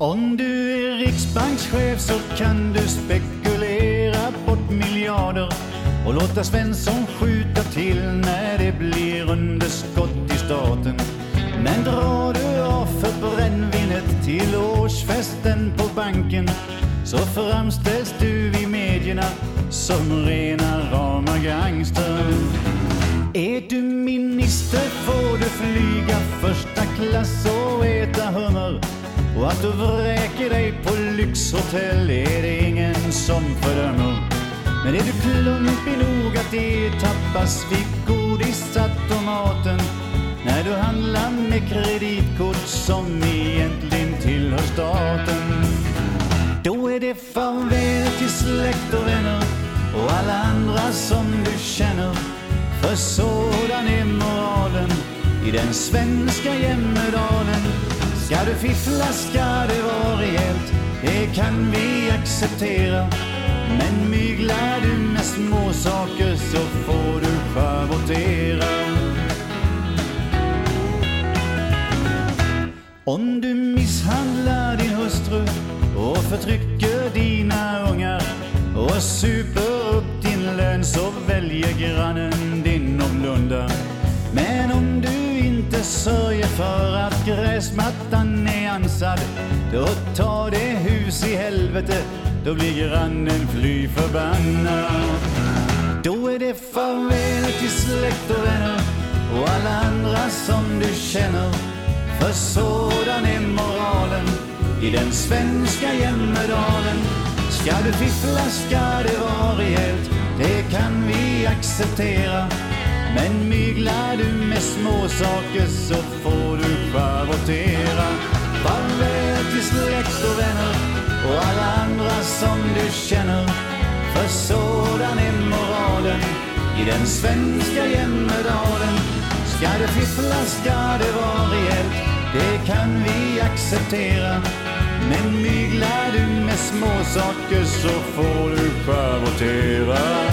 Om du är riksbankschef så kan du spekulera bort miljarder och låta Svensson skjuta till när det blir underskott i staten. Men drar du av för brännvinet till årsfesten på banken så framställs du i medierna som rena rama gangstern. Är du minister får du flyga första klass och äta hummer. Och att du vräker dig på lyxhotell är det ingen som fördömer. Men är du klumpig nog att det tappas vid godisautomaten när du handlar med kreditkort som egentligen tillhör staten. Då är det farväl till släkt och vänner och alla andra som du känner. För sådan är moralen i den svenska Jämmerdalen. Ska du fiffla ska det vara rejält, det kan vi acceptera. Men myglar du med små saker så får du schavottera. Om du misshandlar din hustru och förtrycker dina ungar och super upp din lön så väljer grannen gräsmattan är ansad då tar det hus i helvete, då blir grannen fly förbannad. Då är det farväl till släkt och vänner och alla andra som du känner. För sådan är moralen i den svenska Jämmerdalen. Ska du fiffla ska det vara rejält, det kan vi acceptera. Men myglar du med små saker så får du schavottera. Farväl till släkt och vänner och alla andra som du känner. För sådan är moralen i den svenska Jämmerdalen. Ska det fiffla ska det vara rejält, det kan vi acceptera. Men myglar du med små saker så får du schavottera.